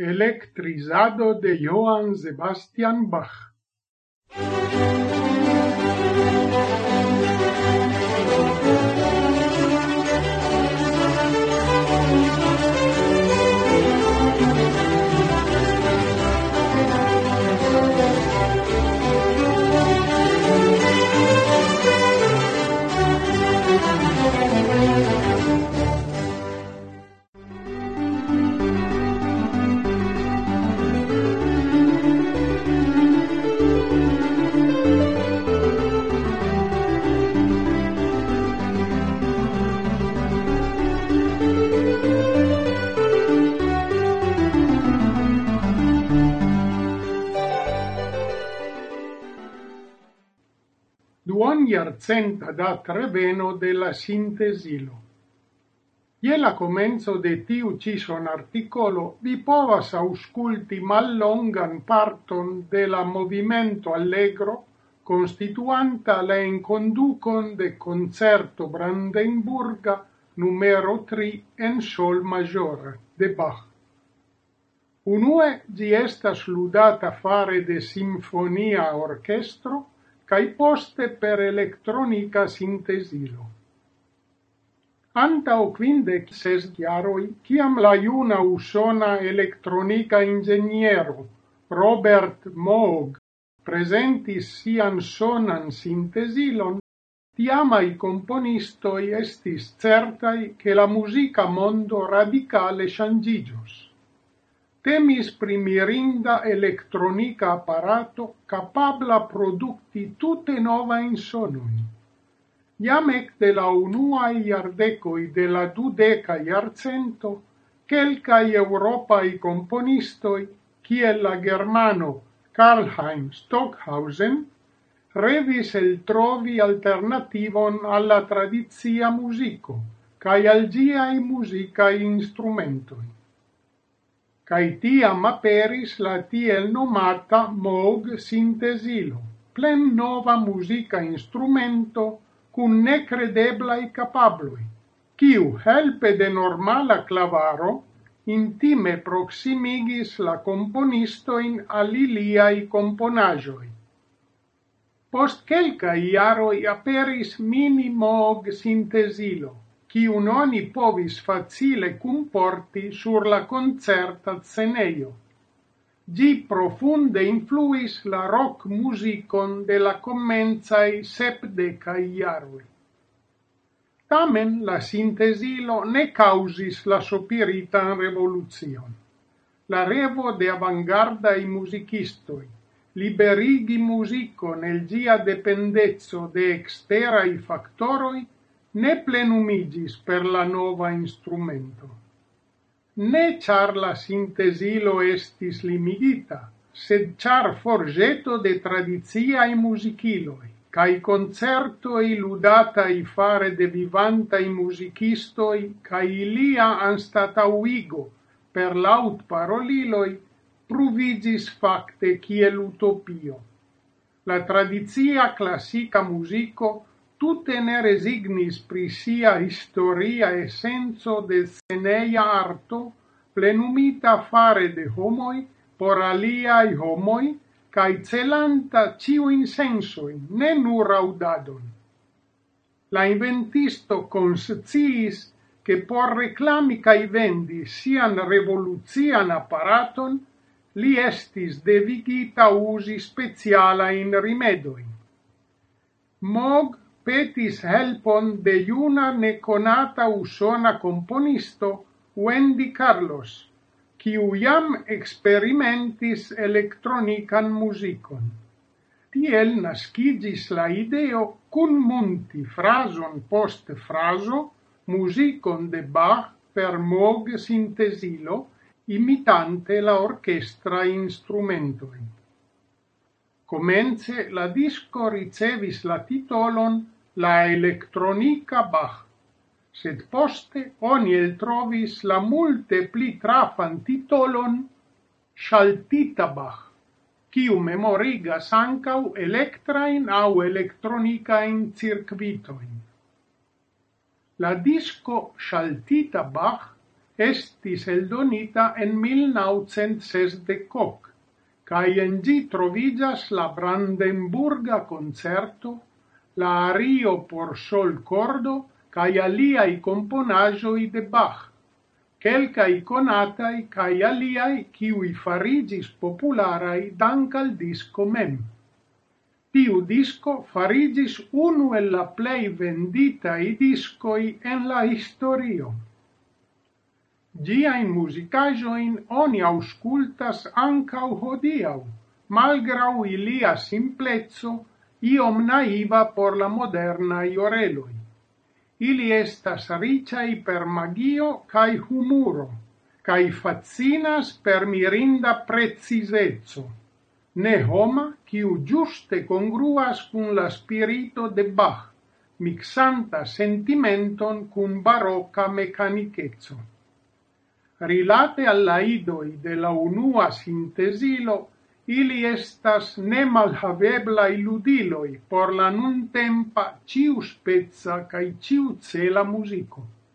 Elektrizado de Johann Sebastian Bach. Duon iarcenta dat reveno de la sintesilo. Ie la comenzo de tiu cison articolo vi povas ausculti mal longan parton de la movimento allegro constituanta la inconducon de concerto Brandenburga numero 3 en sol major de Bach. Unue gi estas ludata fare de sinfonia orchestro, cae poste per electronica sintesilo. Antau quindec ses diaroi, ciam la iuna usona electronica ingeniero Robert Moog presentis sian sonan sintesilon, tiamai componistoi estis certai che la musica mondo radicale changigios. Temis primirinda elektronika aparato kapabla produkti tute novajn sonojn. Jam ekde la unuaj iardecoi de la dudeca iarcento, kelkaj eŭropaj componistoi, kiel la germano Karlheim Stockhausen revis el trovi alternativon alla tradizia musico cae al giai musicae instrumentoi cae tiam aperis la tiel nomata Moog sintesilo, plen nova musica instrumento cun necredeblai capabloi, kiu helpe de normala clavaro intime proximigis la componistoin aliliai componagioi. componajoi. Post quelca iaroi aperis mini Moog sintesilo, kiun oni povis facile cumporti sur la concerta sceneio. Gi profunde influis la rock musicon de la commenzai sepdecai iarui. Tamen la sintesilo ne causis la sopiritan revoluzion. La revo de avangardai musicistoi, liberigi musico nel gia dependezzo de exterai factoroi, ne plenumigis per la nova instrumento, ne char la sintesilo estis limigita, sed char forgeto de tradizia i musiciloi, cae iludata i fare de vivanta i musicistoi, cae ilia anstatauigo per laut paroliloi, pruvigis facte kiel utopio. La tradizia classica musico tute ne resignis pri sia historia essenzo de sceneia arto plenumita fare de homoi por aliai homoi cae celanta ciuin sensoin, ne nur audadon. La inventisto consciis che por reclami cae vendi sian revoluzian apparaton, li estis devigita usi speciala in rimedoin. Mog petis helpon de iuna neconata usona componisto Wendy Carlos, quiu iam experimentis electronican musicon. Tiel nascigis la ideo kun munti frason post fraso musicon de Bach per Moog sintesilo imitante la orchestra instrumentoi. Comence la disco ricevis la titolon la electronica Bach, sed poste oni eltrovis la multe pli trafan titolon Shaltita Bach, quiu memorigas ankaŭ au aŭ elektronikain circuitoin. La disco Shaltita Bach estis eldonita en 1960 cae en gi trovigas la Brandenburga concerto la ario por sol cordo cae aliai komponaĵoj de Bach. Kelkaj conatai cae aliai kiuj farigis popularai dank al disco mem. Tiu disco farigis unu el la plei venditai discoi en la historio. Giain musicajoin oni auscultas ancau hodiau, malgrau ilia simplezzo iom naiva por la moderna ioreloi. Ili estas ricai per magio cae humuro, cae fascinas per mirinda precisezzo. Ne homa, quiu giuste congruas cun la spirito de Bach, mixanta sentimenton cun barocca meccanichezzo. Rilate alla idoi de la unua sintesilo, ili estas nemalhaveblaj ludiloj por la nuntempa ĉiuspeca kaj ĉiucela muziko.